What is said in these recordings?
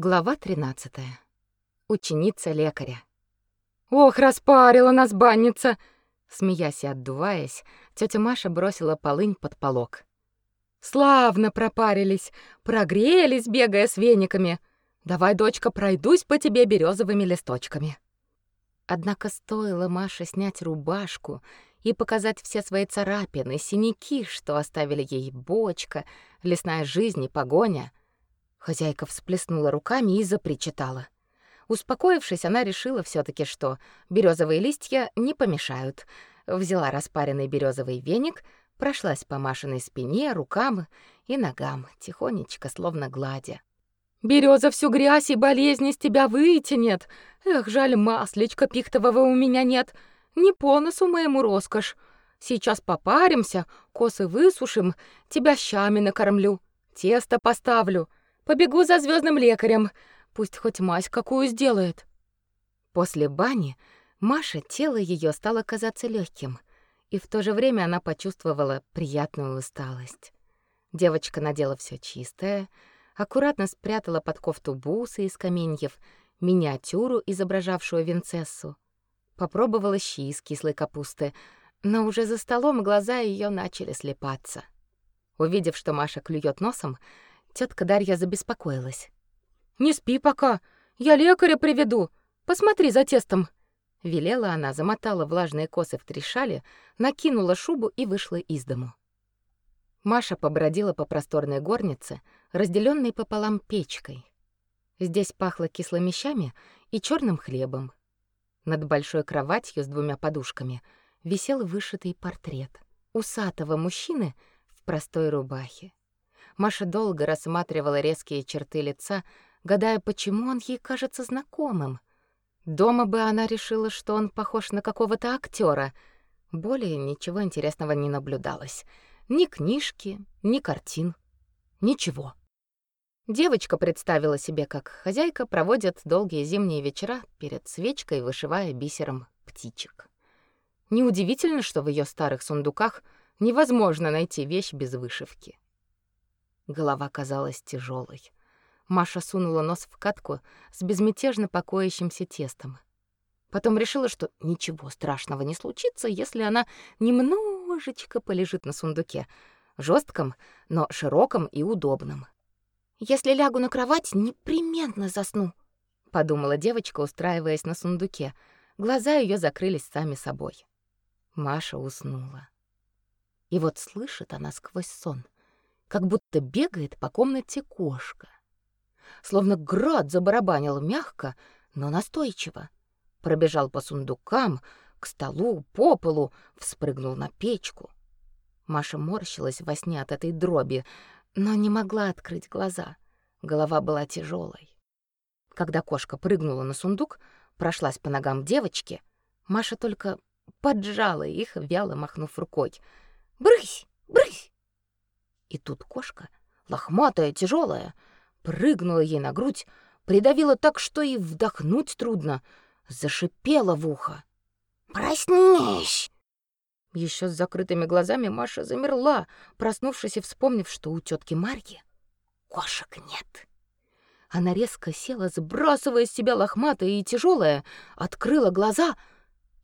Глава 13. Ученица лекаря. Ох, распарила нас банница, смеясь и отдуваясь, тетя Маша бросила полынь под полог. Славно пропарились, прогрелись, бегая с вениками. Давай, дочка, пройдусь по тебе березовыми листочками. Однако стоило Маше снять рубашку и показать все свои царапины, синяки, что оставили ей бочка, лесная жизнь и погоня, Хозяйка всплеснула руками и запричитала. Успокоившись, она решила все таки что березовые листья не помешают. Взяла распаренный березовый веник, прошлась по Машиной спине, рукам и ногам, тихонечко, словно гладя. Береза всю грязь и болезни с тебя вытянет. Эх, жаль, маслечка пихтового у меня нет. Не по носу моему роскошь. Сейчас попаримся, косы высушим, тебя щами накормлю, тесто поставлю. Побегу за звездным лекарем, пусть хоть мазь какую сделает. После бани Маша тело ее стало казаться легким, и в то же время она почувствовала приятную усталость. Девочка надела все чистое, аккуратно спрятала под кофту бусы из каменьев, миниатюру, изображавшую Винцессу. Попробовала щи из кислой капусты, но уже за столом глаза ее начали слепаться. Увидев, что Маша клюет носом, Тетка Дарья забеспокоилась. «Не спи пока, я лекаря приведу. Посмотри за тестом». Велела она, замотала влажные косы в три шали, накинула шубу и вышла из дому. Маша побродила по просторной горнице, разделенной пополам печкой. Здесь пахло кислыми щами и черным хлебом. Над большой кроватью с двумя подушками висел вышитый портрет усатого мужчины в простой рубахе. Маша долго рассматривала резкие черты лица, гадая, почему он ей кажется знакомым. Дома бы она решила, что он похож на какого-то актера. Более ничего интересного не наблюдалось. Ни книжки, ни картин. Ничего. Девочка представила себе, как хозяйка проводит долгие зимние вечера перед свечкой, вышивая бисером птичек. Неудивительно, что в ее старых сундуках невозможно найти вещь без вышивки. Голова казалась тяжелой. Маша сунула нос в катку с безмятежно покоящимся тестом. Потом решила, что ничего страшного не случится, если она немножечко полежит на сундуке, жестком, но широком и удобном. Если лягу на кровать, непременно засну, подумала девочка, устраиваясь на сундуке. Глаза ее закрылись сами собой. Маша уснула. И вот слышит она сквозь сон — как будто бегает по комнате кошка. Словно град забарабанил мягко, но настойчиво. Пробежал по сундукам, к столу, по полу, вспрыгнул на печку. Маша морщилась во сне от этой дроби, но не могла открыть глаза. Голова была тяжелой. Когда кошка прыгнула на сундук, прошлась по ногам девочки, Маша только поджала их, вяло махнув рукой. «Брысь! Брысь!» И тут кошка, лохматая, тяжелая, прыгнула ей на грудь, придавила так, что и вдохнуть трудно, зашипела в ухо. «Проснись!» Еще с закрытыми глазами Маша замерла, проснувшись и вспомнив, что у тетки Марьи кошек нет. Она резко села, сбрасывая с себя лохматое и тяжелое, открыла глаза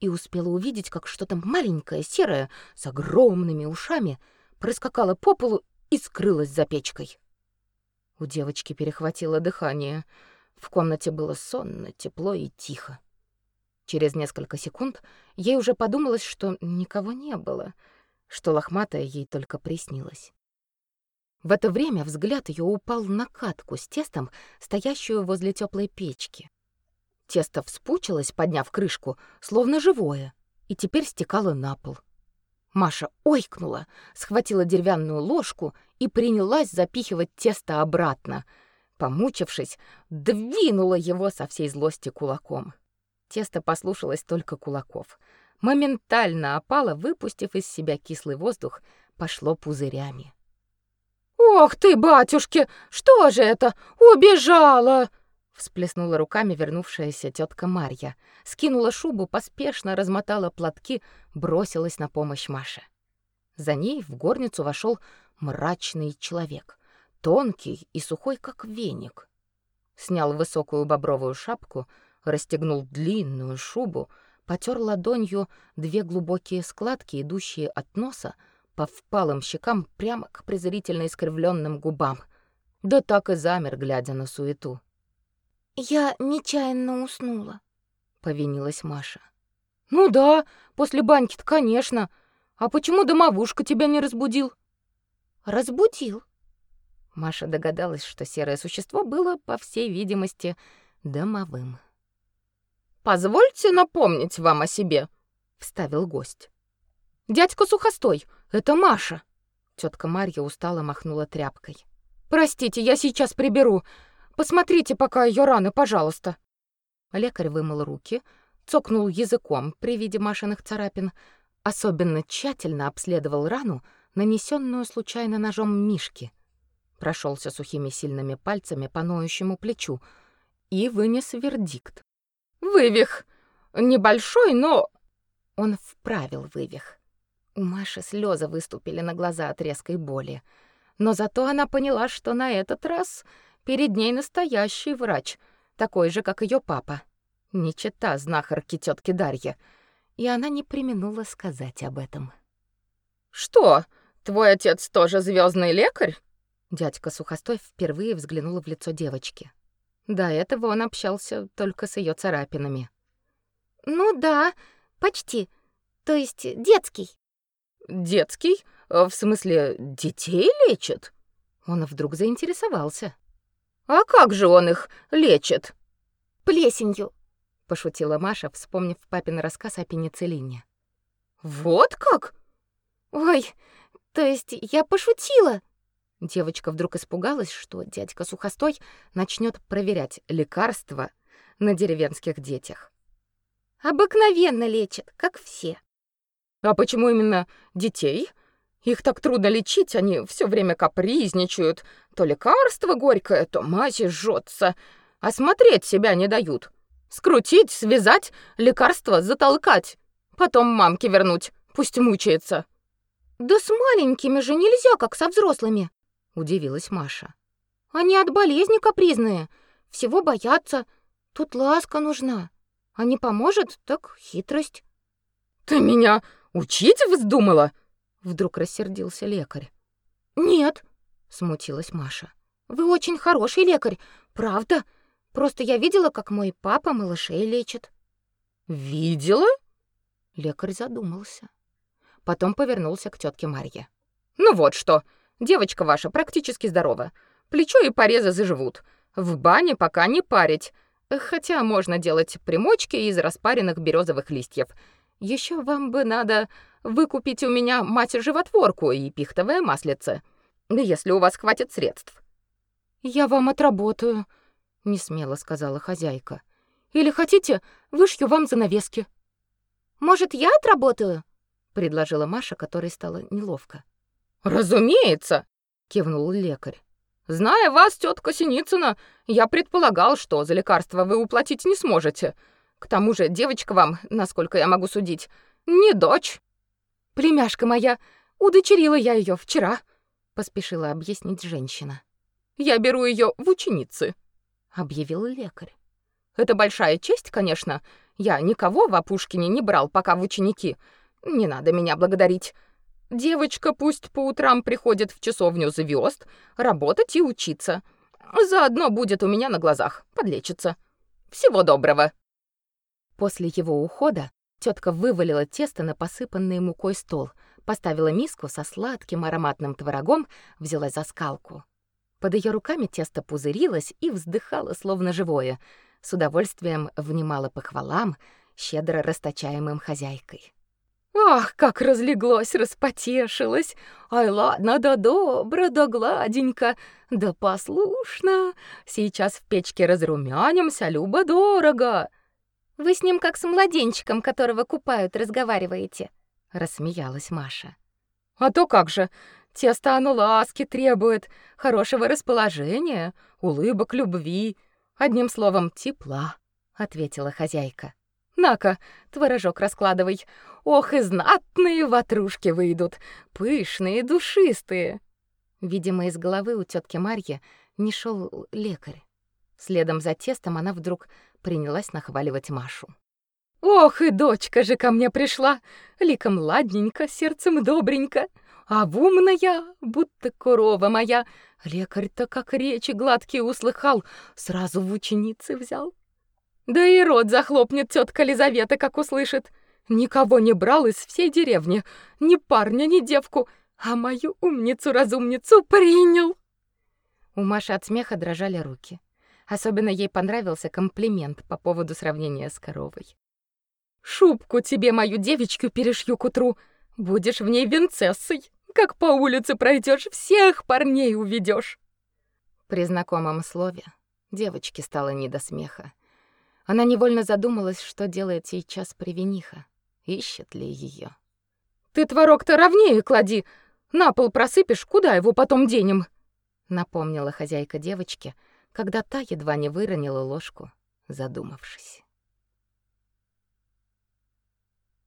и успела увидеть, как что-то маленькое, серое, с огромными ушами, проскакало по полу и скрылась за печкой. У девочки перехватило дыхание. В комнате было сонно, тепло и тихо. Через несколько секунд ей уже подумалось, что никого не было, что лохматая ей только приснилось. В это время взгляд ее упал на катку с тестом, стоящую возле теплой печки. Тесто вспучилось, подняв крышку, словно живое, и теперь стекало на пол. Маша ойкнула, схватила деревянную ложку и принялась запихивать тесто обратно. Помучившись, двинула его со всей злости кулаком. Тесто послушалось только кулаков. Моментально опало, выпустив из себя кислый воздух, пошло пузырями. «Ох ты, батюшки! Что же это? Убежала!» Всплеснула руками вернувшаяся тетка Марья, скинула шубу, поспешно размотала платки, бросилась на помощь Маше. За ней в горницу вошел мрачный человек, тонкий и сухой, как веник. Снял высокую бобровую шапку, расстегнул длинную шубу, потер ладонью две глубокие складки, идущие от носа по впалым щекам прямо к презрительно искривленным губам. Да так и замер, глядя на суету. «Я нечаянно уснула», — повинилась Маша. «Ну да, после баньки-то, конечно. А почему домовушка тебя не разбудил?» «Разбудил». Маша догадалась, что серое существо было, по всей видимости, домовым. «Позвольте напомнить вам о себе», — вставил гость. «Дядька Сухостой, это Маша». Тетка Марья устало махнула тряпкой. «Простите, я сейчас приберу. Посмотрите пока ее раны, пожалуйста». Лекарь вымыл руки, цокнул языком при виде Машиных царапин, особенно тщательно обследовал рану, нанесенную случайно ножом Мишки, прошелся сухими сильными пальцами по ноющему плечу и вынес вердикт. Вывих. Небольшой, но... Он вправил вывих. У Маши слезы выступили на глаза от резкой боли. Но зато она поняла, что на этот раз перед ней настоящий врач, такой же, как ее папа. Не чита знахарки тетки Дарья. И она не применула сказать об этом. «Что, твой отец тоже звездный лекарь?» Дядька Сухостой впервые взглянул в лицо девочки. До этого он общался только с ее царапинами. Ну да, почти. То есть детский. Детский? В смысле, детей лечит? Он вдруг заинтересовался. А как же он их лечит? Плесенью, пошутила Маша, вспомнив папин рассказ о пенициллине. Вот как? Ой, то есть я пошутила. Девочка вдруг испугалась, что дядька Сухостой начнет проверять лекарства на деревенских детях. Обыкновенно лечат, как все. А почему именно детей? Их так трудно лечить, они все время капризничают. То лекарство горькое, то мазь жжется, а смотреть себя не дают. Скрутить, связать, лекарство затолкать, потом мамке вернуть, пусть мучается. Да с маленькими же нельзя, как со взрослыми удивилась Маша. Они от болезни капризные, всего боятся. Тут ласка нужна. А не поможет, так хитрость. Ты меня учить вздумала? Вдруг рассердился лекарь. Нет, смутилась Маша. Вы очень хороший лекарь, правда? Просто я видела, как мой папа малышей лечит. Видела? Лекарь задумался. Потом повернулся к тетке Марье. Ну вот что, Девочка ваша практически здорова. Плечо и порезы заживут. В бане пока не парить. Хотя можно делать примочки из распаренных березовых листьев. Еще вам бы надо выкупить у меня мать-животворку и пихтовое маслице, если у вас хватит средств. Я вам отработаю, не смело сказала хозяйка. Или хотите, вышью вам занавески. Может, я отработаю? предложила Маша, которой стало неловко. Разумеется, кивнул лекарь. Зная вас, тетка Синицына, я предполагал, что за лекарство вы уплатить не сможете. К тому же девочка вам, насколько я могу судить, не дочь. Племяшка моя, удочерила я ее вчера, поспешила объяснить женщина. Я беру ее в ученицы, объявил лекарь. Это большая честь, конечно. Я никого в Опушкине не брал пока в ученики. Не надо меня благодарить. Девочка пусть по утрам приходит в часовню звезд, работать и учиться. Заодно будет у меня на глазах, подлечится. Всего доброго. После его ухода тетка вывалила тесто на посыпанный мукой стол, поставила миску со сладким ароматным творогом, взялась за скалку. Под ее руками тесто пузырилось и вздыхало словно живое, с удовольствием внимало похвалам, щедро расточаемым хозяйкой. Ах, как разлеглось, распотешилось. Ай, ладно, да добро, да гладенько, да послушно. Сейчас в печке разрумянимся, любо-дорого. Вы с ним как с младенчиком, которого купают, разговариваете, рассмеялась Маша. А то как же? Тесто оно ласки требует, хорошего расположения, улыбок, любви, одним словом, тепла, ответила хозяйка. На-ка, творожок раскладывай. Ох, и знатные ватрушки выйдут, пышные, душистые. Видимо, из головы у тетки Марьи не шел лекарь. Следом за тестом она вдруг принялась нахваливать Машу. Ох, и дочка же ко мне пришла, ликом ладненько, сердцем добренько, а в умная, будто корова моя. Лекарь-то как речи гладкие услыхал, сразу в ученицы взял. Да и рот захлопнет тетка Лизавета, как услышит. Никого не брал из всей деревни, ни парня, ни девку, а мою умницу-разумницу принял. У Маши от смеха дрожали руки. Особенно ей понравился комплимент по поводу сравнения с коровой. Шубку тебе мою девочку перешью к утру. Будешь в ней винцессой. Как по улице пройдешь, всех парней уведешь. При знакомом слове девочке стало не до смеха. Она невольно задумалась, что делает сейчас привениха. Ищет ли ее? Ты творог-то ровнее клади. На пол просыпешь, куда его потом денем? Напомнила хозяйка девочке, когда та едва не выронила ложку, задумавшись.